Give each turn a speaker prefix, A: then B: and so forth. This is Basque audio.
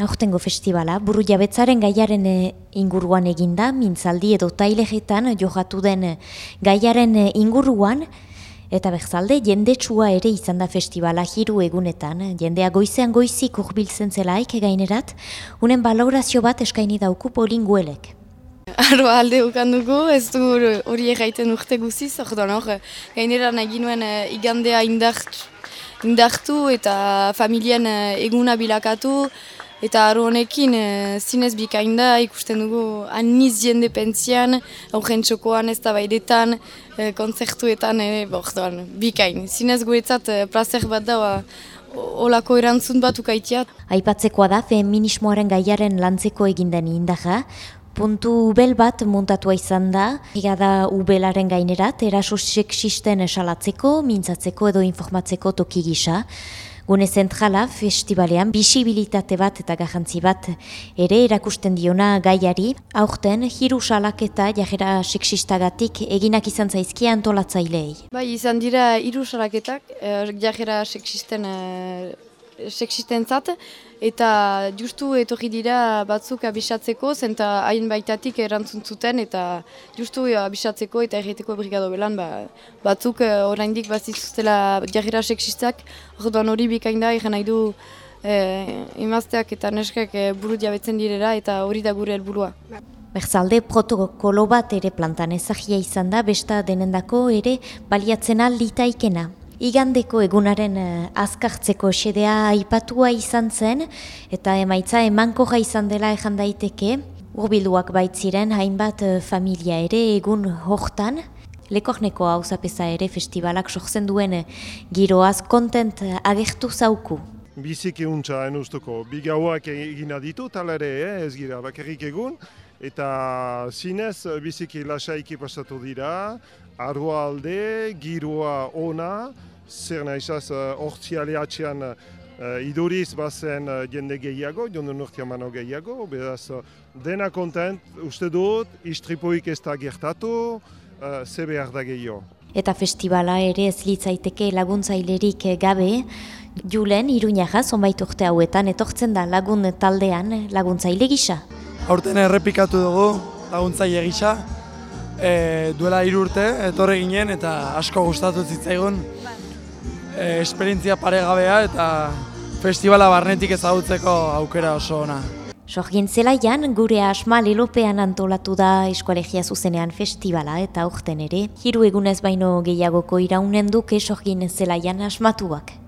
A: Aurtengo festivala, buru jabetzaren gaiaren eh, inguruan eginda, mintzaldi edo tailegetan johatu den eh, gaiaren eh, inguruan, eta berzalde jendetsua ere izan da festivala hiru egunetan, jendea goizean goizik urbiltzen zelaik gainerat, unen balorazio bat eskaini dauku polinguelek.
B: Arro alde dugu, ez du hori erraiten urte guziz, orduan hor, gainera nahi ginuen igandea indartu, indartu eta familien eguna bilakatu, Eta aro honekin, e, zinez bikain da, ikusten dugu aniz jende pentzian, aurren txokoan ez da baidetan, e, konzertuetan, ere, bordoan, bikain. Zinez guretzat e, placer bat da, olako erantzun bat ukaitiat.
A: Aipatzekoa da, feminismoaren gaiaren lantzeko eginden indaja, puntu ubel bat muntatua izan da, higa ubelaren gainerat, eraso seksisten esalatzeko, mintzatzeko edo informatzeko toki gisa, Gune zentrala festivalean bisibilitate bat eta garrantzi bat ere erakusten diona gaiari, aurten hiru salak eta jajera seksistagatik eginak izan zaizki antolatzailei.
B: Bai, izan dira hiru salaketak, eh, jajera seksisten eh, seksistentzat, eta justu etorri dira batzuk abisatzeko, zenta hain baitatik erantzun zuten, eta justu abisatzeko eta erreteko brigado belan, ba, batzuk eh, oraindik bazituztela jarrera seksistak, orduan hori bikain da, egin nahi du eh, imazteak eta neskak e, buru diabetzen direra, eta hori da gure helburua.
A: Berzalde protokolo bat ere plantan ezagia izan da, besta denendako ere baliatzen alditaikena. Igandeko egunaren uh, azkartzeko xedea aipatua izan zen, eta emaitza emanko izan dela ejan daiteke, urbilduak baitziren hainbat uh, familia ere egun hortan, lekorneko hau zapesa ere festivalak sortzen duen uh, giroaz kontent agertu zauku.
C: Biziki untsa enuztuko, bigauak egina ditu, talare eh, ez gira bakarrik egun, eta zinez biziki lasaiki pasatu dira, arroa alde, giroa ona, zer nahizaz hortziale uh, atxean uh, iduriz bazen uh, jende gehiago, jonden urtia mano gehiago, beraz dena kontent, uste dut, istripoik ez da gertatu, uh, ze behar da gehiago.
A: Eta festivala ere ez litzaiteke laguntzailerik gabe, Julen, iruña jaz, onbait urte hauetan, etortzen da lagun taldean laguntzaile gisa.
D: Horten errepikatu dugu laguntzaile gisa, e, duela irurte, etorre ginen eta asko gustatu zitzaigun e, esperientzia paregabea eta festivala barnetik ezagutzeko aukera oso ona.
A: Sorgin zelaian, gure asma lelopean antolatu da eskolegia zuzenean festivala eta aurten ere, hiru egunez baino gehiagoko iraunen duke sorgin zelaian asmatuak.